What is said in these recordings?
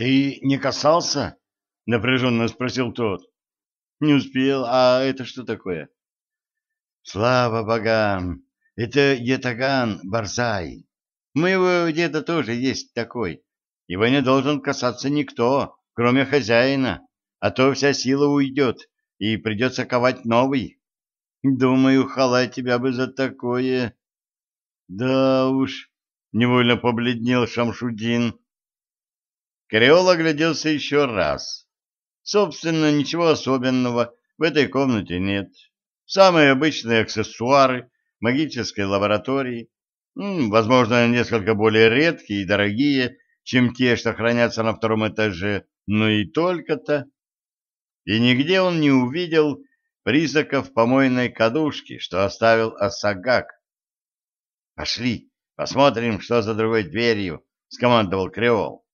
Ты не касался? Напряженно спросил тот. Не успел. А это что такое? Слава богам! Это Етаган Барзай. У моего деда тоже есть такой. Его не должен касаться никто, кроме хозяина, а то вся сила уйдет, и придется ковать новый. Думаю, халай тебя бы за такое. Да уж, невольно побледнел Шамшудин. Кореол огляделся еще раз. Собственно, ничего особенного в этой комнате нет. Самые обычные аксессуары магической лаборатории, возможно, несколько более редкие и дорогие, чем те, что хранятся на втором этаже, но и только-то. И нигде он не увидел признаков помойной кадушки, что оставил Асагак. «Пошли, посмотрим, что за другой дверью», — скомандовал Креол.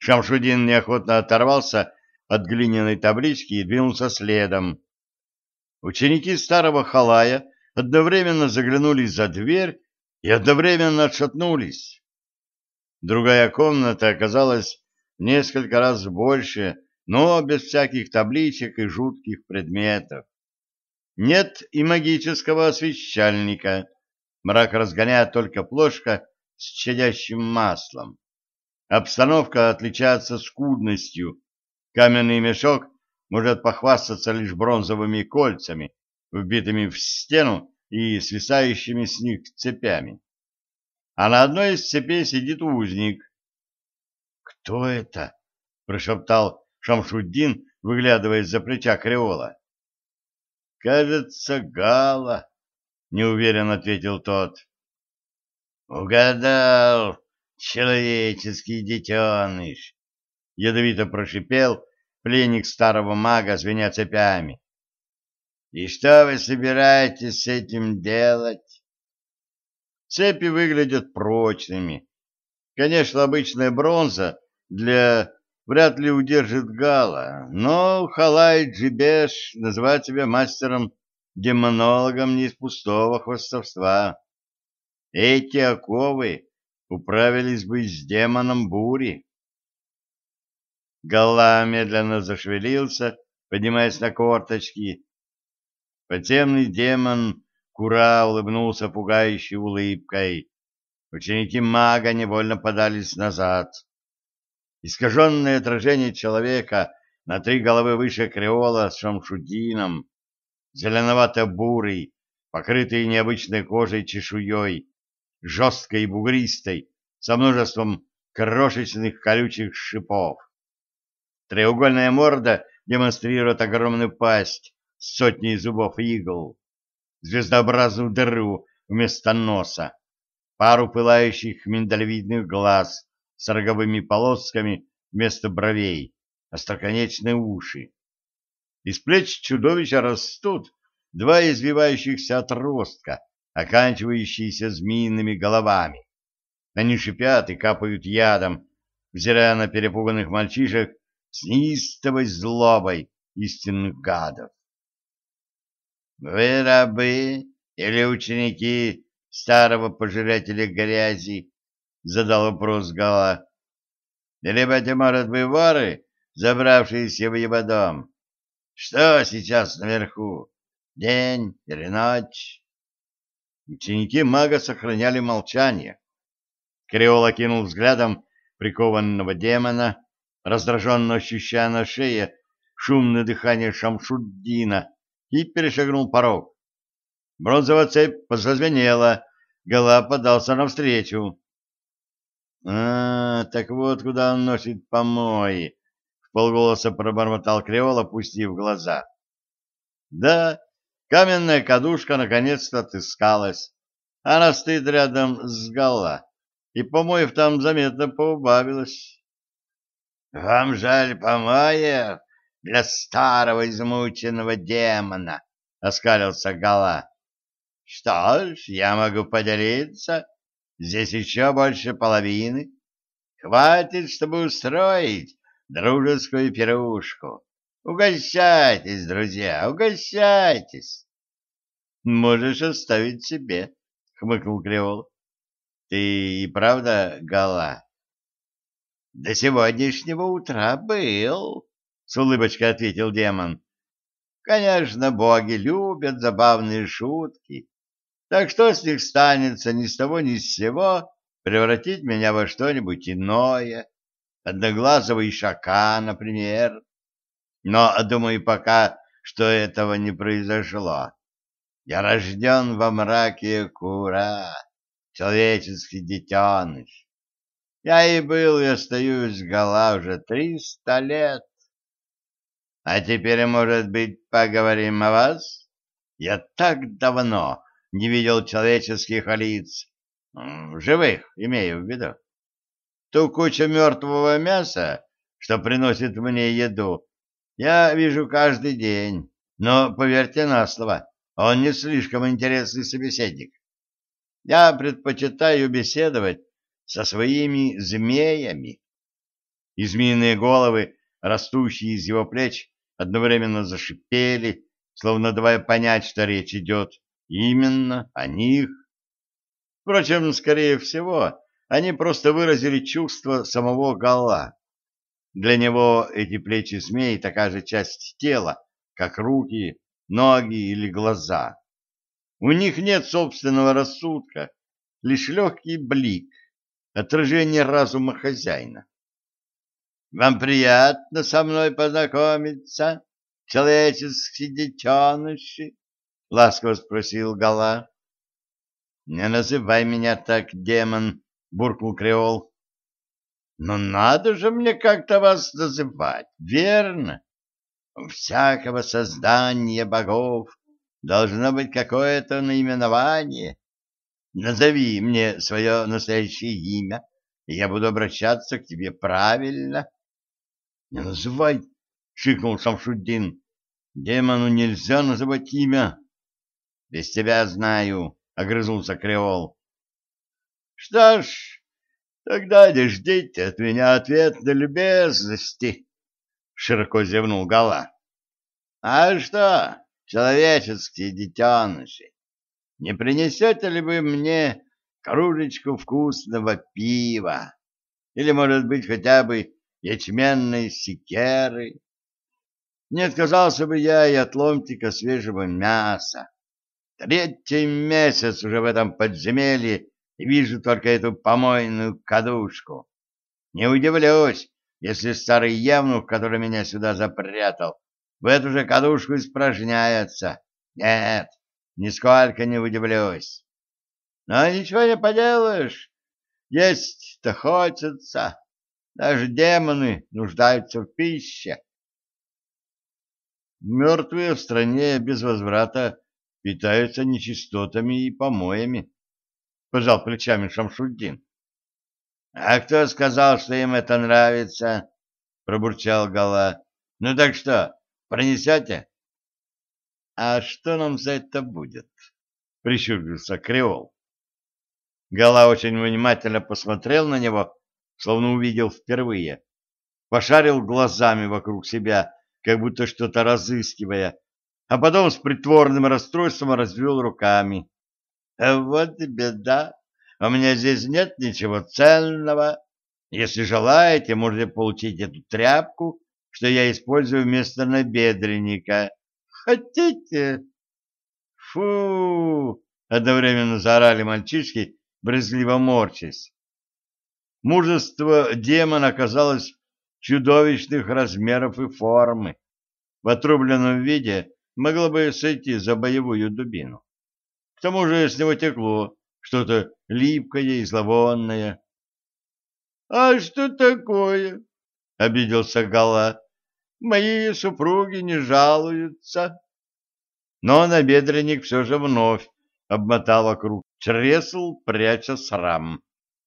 Шамшудин неохотно оторвался от глиняной таблички и двинулся следом. Ученики старого халая одновременно заглянули за дверь и одновременно отшатнулись. Другая комната оказалась несколько раз больше, но без всяких табличек и жутких предметов. Нет и магического освещальника. Мрак разгоняет только плошка с чадящим маслом. Обстановка отличается скудностью. Каменный мешок может похвастаться лишь бронзовыми кольцами, вбитыми в стену и свисающими с них цепями а на одной из цепей сидит узник. «Кто это?» — прошептал Шамшуддин, выглядывая из-за плеча Креола. «Кажется, Гала», — неуверенно ответил тот. «Угадал, человеческий детеныш!» — ядовито прошипел пленник старого мага, звеня цепями. «И что вы собираетесь с этим делать?» Цепи выглядят прочными. Конечно, обычная бронза для вряд ли удержит Гала, но Халай Джибеш называет себя мастером-демонологом не из пустого хвостовства. Эти оковы управились бы с демоном бури. Гала медленно зашевелился, поднимаясь на корточки. Подземный демон Кура улыбнулся пугающей улыбкой. Ученики мага невольно подались назад. Искаженное отражение человека на три головы выше креола с шамшудином, зеленовато-бурый, покрытый необычной кожей чешуей, жесткой и бугристой, со множеством крошечных колючих шипов. Треугольная морда демонстрирует огромную пасть с сотней зубов игл звездообразную дыру вместо носа, пару пылающих миндалевидных глаз с роговыми полосками вместо бровей, остроконечные уши. Из плеч чудовища растут два извивающихся отростка, оканчивающиеся змеиными головами. Они шипят и капают ядом, взирая на перепуганных мальчишек с неистовой злобой истинных гадов. Вы рабы или ученики старого пожирателя грязи? Задал вопрос Гала. Либо это, может быть, воры, забравшиеся в его дом. Что сейчас наверху? День или ночь? Ученики мага сохраняли молчание. Креол окинул взглядом прикованного демона, раздраженно ощущая на шее шумное дыхание Шамшуддина, и перешагнул порог. Бронзовая цепь позвенела, Гала подался навстречу. — А, так вот куда он носит помои, — в полголоса пробормотал Креол, опустив глаза. — Да, каменная кадушка наконец-то отыскалась. Она стоит рядом с Гала, и помоев там заметно поубавилось. — Вам жаль помоев? для старого измученного демона, — оскалился Гала. — Что ж, я могу поделиться. Здесь еще больше половины. Хватит, чтобы устроить дружескую пирушку. Угощайтесь, друзья, угощайтесь. — Можешь оставить себе, — хмыкнул Креол. — Ты и правда Гала? — До сегодняшнего утра был, — с улыбочкой ответил демон. — Конечно, боги любят забавные шутки, так что с них станется ни с того ни с сего превратить меня во что-нибудь иное, одноглазого ишака, например. Но, думаю, пока что этого не произошло. Я рожден во мраке кура, человеческий детеныш. Я и был, и остаюсь гола уже триста лет. А теперь, может быть, поговорим о вас? Я так давно не видел человеческих лиц, живых, имею в виду. Ту кучу мертвого мяса, что приносит мне еду, я вижу каждый день, но, поверьте на слово, он не слишком интересный собеседник. Я предпочитаю беседовать со своими змеями. И змеиные головы, растущие из его плеч, одновременно зашипели, словно давая понять, что речь идет именно о них. Впрочем, скорее всего, они просто выразили чувство самого Гала. Для него эти плечи змей такая же часть тела, как руки, ноги или глаза. У них нет собственного рассудка, лишь легкий блик, отражение разума хозяина. «Вам приятно со мной познакомиться, человеческие детеныши?» — ласково спросил Гала. «Не называй меня так, демон!» — буркнул Креол. Но надо же мне как-то вас называть, верно? У всякого создания богов должно быть какое-то наименование. Назови мне свое настоящее имя, и я буду обращаться к тебе правильно. — Не называй, — шикнул Шамшуддин. — Демону нельзя называть имя. — Без тебя знаю, — огрызнулся Креол. — Что ж, Тогда не ждите от меня ответной любезности, — широко зевнул Гала. — А что, человеческие детеныши, не принесете ли вы мне кружечку вкусного пива? Или, может быть, хотя бы ячменной секеры? Не отказался бы я и от ломтика свежего мяса. Третий месяц уже в этом подземелье вижу только эту помойную кадушку. Не удивлюсь, если старый явнух, который меня сюда запрятал, в эту же кадушку испражняется. Нет, нисколько не удивлюсь. Но ничего не поделаешь, есть-то хочется. Даже демоны нуждаются в пище. Мертвые в стране без возврата питаются нечистотами и помоями, — пожал плечами Шамшуддин. — А кто сказал, что им это нравится? — пробурчал Гала. — Ну так что, пронесете? — А что нам за это будет? — прищурился Креол. Гала очень внимательно посмотрел на него, словно увидел впервые. Пошарил глазами вокруг себя, как будто что-то разыскивая, а потом с притворным расстройством развел руками. Вот и беда. У меня здесь нет ничего ценного. Если желаете, можете получить эту тряпку, что я использую вместо набедренника. Хотите? Фу! Одновременно заорали мальчишки, брезгливо морчась. Мужество демона оказалось чудовищных размеров и формы. В отрубленном виде могло бы сойти за боевую дубину. К тому же с него текло что-то липкое и зловонное. — А что такое? — обиделся Гала. — Мои супруги не жалуются. Но набедренник все же вновь обмотал вокруг чресл, пряча срам.